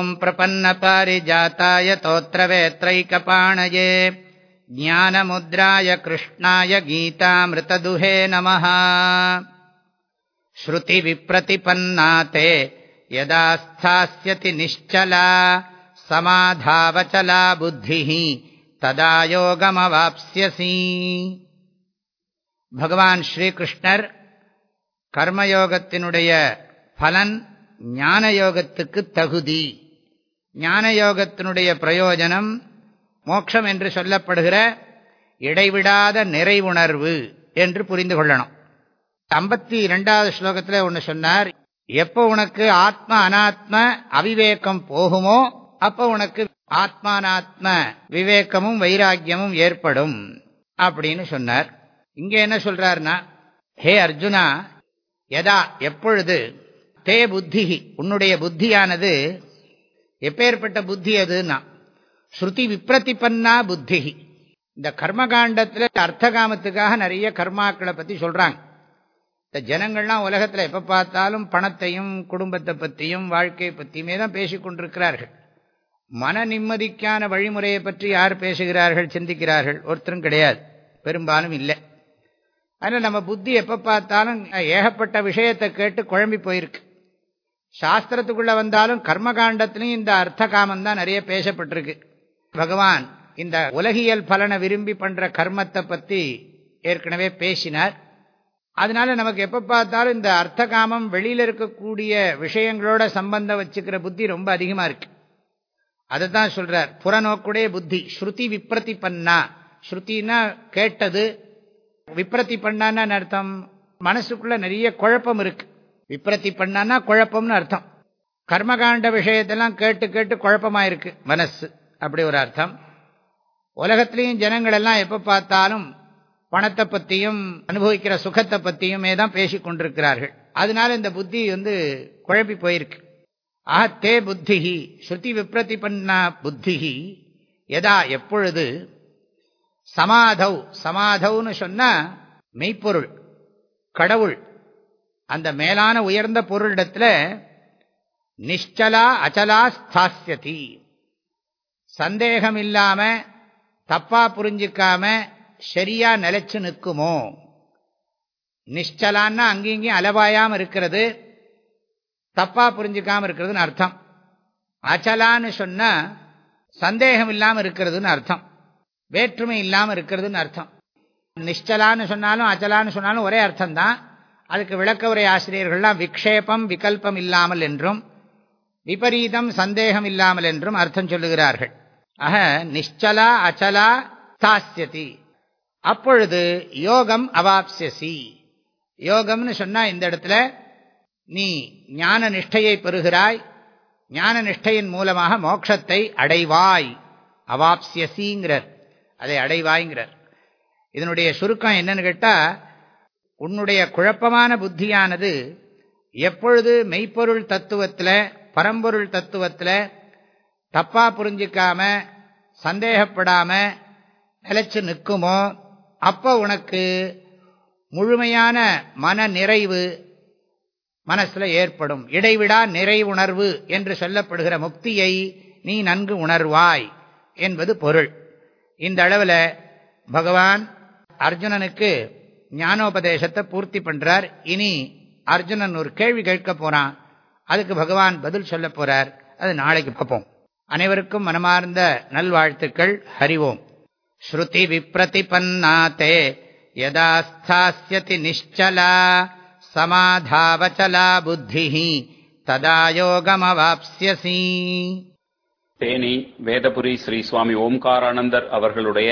ॐ प्रपन्नपारिजाताय तोत्रवेत्रैकपाणये ज्ञानमुद्राय कृष्णाय गीतामृतदुहे नमः श्रुतिविप्रतिपन्ना ते यदा स्थास्यति निश्चला समाधावचला बुद्धिः तदा யோகமவாப்ஸ்யசி பகவான் ஸ்ரீகிருஷ்ணர் கர்மயோகத்தினுடைய பலன் ஞான யோகத்துக்கு தகுதி ஞான யோகத்தினுடைய பிரயோஜனம் மோட்சம் என்று சொல்லப்படுகிற இடைவிடாத நிறைவுணர்வு என்று புரிந்து கொள்ளணும். ஐம்பத்தி இரண்டாவது ஸ்லோகத்தில் ஒன்று சொன்னார் எப்போ உனக்கு ஆத்ம அனாத்ம அவிவேகம் போகுமோ அப்போ உனக்கு ஆத்மானாத்ம விவேகமும் வைராக்கியமும் ஏற்படும் அப்படின்னு சொன்னார். இங்க என்ன சொல்றாருன்னா ஹே அர்ஜுனா எதா எப்பொழுது தே புத்தி உன்னுடைய புத்தியானது எப்பேற்பட்ட புத்தி அதுன்னா? ஸ்ருதி விப்ரதிபன்னா புத்தி இந்த கர்மகாண்டத்தில் அர்த்தகாமத்துக்காக நிறைய கர்மாக்களை பற்றி சொல்கிறாங்க இந்த ஜனங்கள்லாம் உலகத்தில் எப்போ பார்த்தாலும் பணத்தையும் குடும்பத்தை பற்றியும் வாழ்க்கையை பற்றியுமே தான் பேசிக்கொண்டிருக்கிறார்கள் மன நிம்மதிக்கான வழிமுறையை பற்றி யார் பேசுகிறார்கள் சிந்திக்கிறார்கள் ஒருத்தரும் கிடையாது. பெரும்பாலும் இல்லை. ஆனால் நம்ம புத்தி எப்போ பார்த்தாலும் ஏகப்பட்ட விஷயத்தை கேட்டு குழம்பி போயிருக்கு. சாஸ்திரத்துக்குள்ள வந்தாலும் கர்மகாண்டத்திலையும் இந்த அர்த்த காமம் தான் நிறைய பேசப்பட்டிருக்கு. பகவான் இந்த உலகியல் பலனை விரும்பி பண்ற கர்மத்தை பத்தி ஏற்கனவே பேசினார். அதனால நமக்கு எப்ப பார்த்தாலும் இந்த அர்த்த காமம் வெளியில இருக்கக்கூடிய விஷயங்களோட சம்பந்தம் வச்சுக்கிற புத்தி ரொம்ப அதிகமா இருக்கு. அதை தான் சொல்றார் புறநோக்குடைய புத்தி ஸ்ருதி விப்ரதி பண்ணா. ஸ்ருத்தின்னா கேட்டது விப்ரத்தி பண்ணான்னு அர்த்தம்? மனசுக்குள்ள நிறைய குழப்பம் இருக்கு. விப்ரத்தி பண்ணான்னா குழப்பம்னு அர்த்தம். கர்மகாண்ட விஷயத்தெல்லாம் கேட்டு கேட்டு குழப்பமாயிருக்கு மனசு. அப்படி ஒரு அர்த்தம். உலகத்திலையும் ஜனங்கள் எல்லாம் எப்போ பார்த்தாலும் பணத்தை பற்றியும் அனுபவிக்கிற சுகத்தை பற்றியுமே தான் பேசி கொண்டிருக்கிறார்கள். அதனால இந்த புத்தி வந்து குழப்பி போயிருக்கு. ஆஹ தே புத்தி ஸ்ருதி விப்ரதி பண்ணா புத்தி எதா எப்பொழுது? சமாதவ் சமாதவ்னு சொன்னால் மெய்ப்பொருள். கடவுள். அந்த மேலான உயர்ந்த பொருளிடத்துல நிஷ்டலா அச்சலா ஸ்தாசியதி சந்தேகம் இல்லாம தப்பா புரிஞ்சிக்காம சரியா நிலைச்சு நிற்குமோ? நிஷ்டலான்னா அங்கேயும் அலவாயாம இருக்கிறது தப்பா புரிஞ்சிக்காம இருக்கிறதுன்னு அர்த்தம். அச்சலான்னு சொன்னா சந்தேகம் இல்லாம இருக்கிறதுன்னு அர்த்தம். வேற்றுமை இல்லாம இருக்கிறதுன்னு அர்த்தம். நிஷ்டலான்னு சொன்னாலும் அச்சலான்னு சொன்னாலும் ஒரே அர்த்தம் தான் அதுக்கு விளக்க உரை ஆசிரியர்கள்லாம் விக்ஷேபம் விகல்பம் இல்லாமல் என்றும் விபரீதம் சந்தேகம் இல்லாமல் என்றும் அர்த்தம் சொல்லுகிறார்கள். ஆக நிச்சலா அச்சலா தாஸ்யதி. அப்பொழுது யோகம் அவாப்சியசி யோகம்னு சொன்னா இந்த இடத்துல நீ ஞான நிஷ்டையை பெறுகிறாய் ஞான நிஷ்டையின் மூலமாக மோட்சத்தை அடைவாய். அவாப்சியசிங்கிறார் அதை அடைவாய்ங்கிறார். இதனுடைய சுருக்கம் என்னன்னு கேட்டால் உன்னுடைய குழப்பமான புத்தியானது எப்பொழுது மெய்ப்பொருள் தத்துவத்தில் பரம்பொருள் தத்துவத்தில் தப்பா புரிஞ்சிக்காம சந்தேகப்படாம நிலைச்சு நிற்குமோ அப்போ உனக்கு முழுமையான மன நிறைவு மனசில் ஏற்படும். இடைவிடா நிறைவுணர்வு என்று சொல்லப்படுகிற முக்தியை நீ நன்கு உணர்வாய் என்பது பொருள். இந்த அளவில் பகவான் அர்ஜுனனுக்கு ஞானோபதேசத்தை பூர்த்தி பண்றார். இனி அர்ஜுனன் ஒரு கேள்வி கேட்க போறான். அதுக்கு பகவான் பதில் சொல்ல போறார். அது நாளைக்கு பார்ப்போம். அனைவருக்கும் மனமார்ந்த நல்வாழ்த்துக்கள். ஹரிவோம் ஸ்ருதி விப்ரதிபன்னாத்தே. யதா ஸ்தாஸ்யதி நிஷ்சலா. சமாதாவச்சலா புத்தி ததா யோகமவாப்ஸ்யசி. தேனி வேதபுரி ஸ்ரீ சுவாமி ஓம்காரானந்தர் அவர்களுடைய